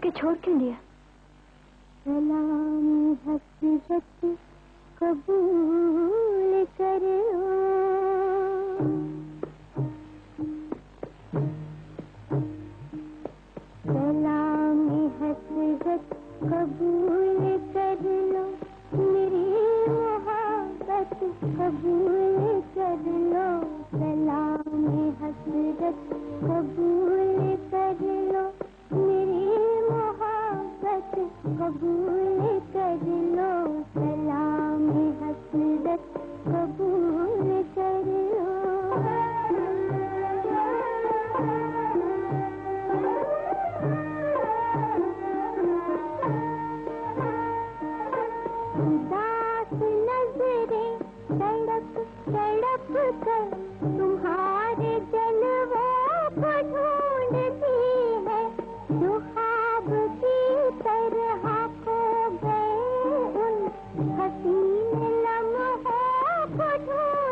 होके छोड़ क्यों दिया? सलाम कबूल करे। कबूल कबूल कर लो सलाम हसरत कबूल कर लो नजरे तड़प तड़प कर तुम्हारा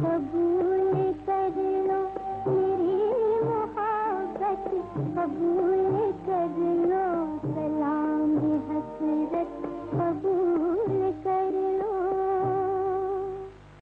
कभी